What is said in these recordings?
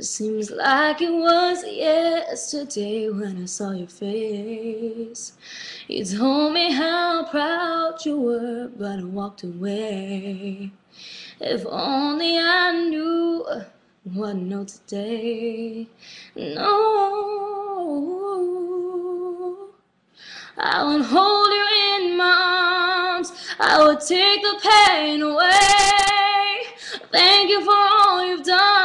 Seems like it was yesterday when I saw your face. You told me how proud you were, but I walked away. If only I knew what I know today. No, I would hold you in my arms. I would take the pain away. Thank you for all you've done.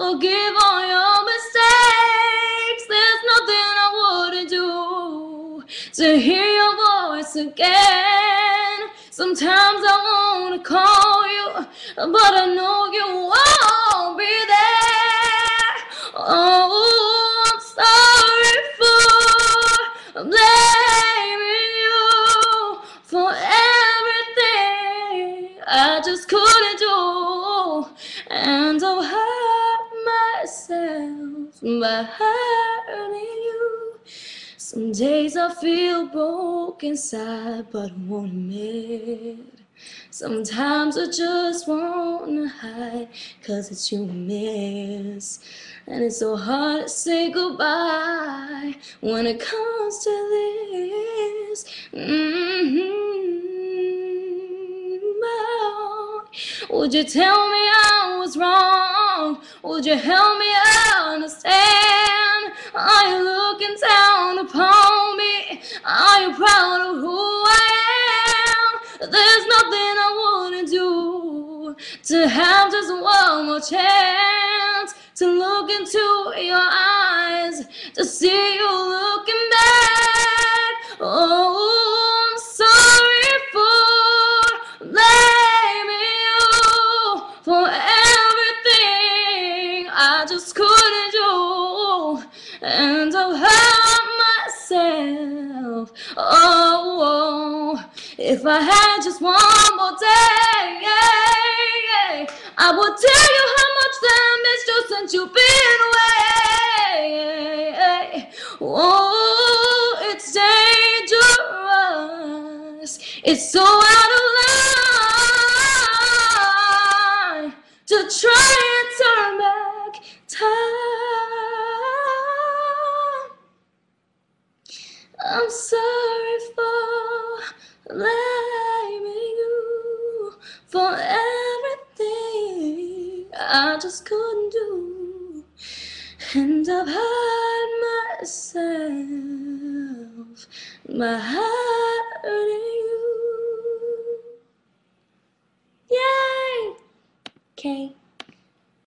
Forgive all your mistakes. There's nothing I wouldn't do to hear your voice again. Sometimes I wanna call you, but I know you won't be there. Oh, I'm sorry for blaming you for everything I just couldn't do, and I've myself hurting you. Some days I feel broke inside, but won't admit. Sometimes I just wanna hide, cause it's you miss. And it's so hard to say goodbye when it comes to this. Mm-hmm. Would you tell me I was wrong? Would you help me understand? Are you looking down upon me? Are you proud of who I am? There's nothing I wouldn't do to have just one more chance to look into your eyes, to see you looking back. Oh, I'm sorry for blaming you for I just couldn't do, and I've myself. Oh, if I had just one more day, I would tell you how much I missed you since you've been away. Oh, it's dangerous. It's so out of line to try I'm sorry for blaming you for everything I just couldn't do. And I've hurt myself by hurting you. Yay! Okay.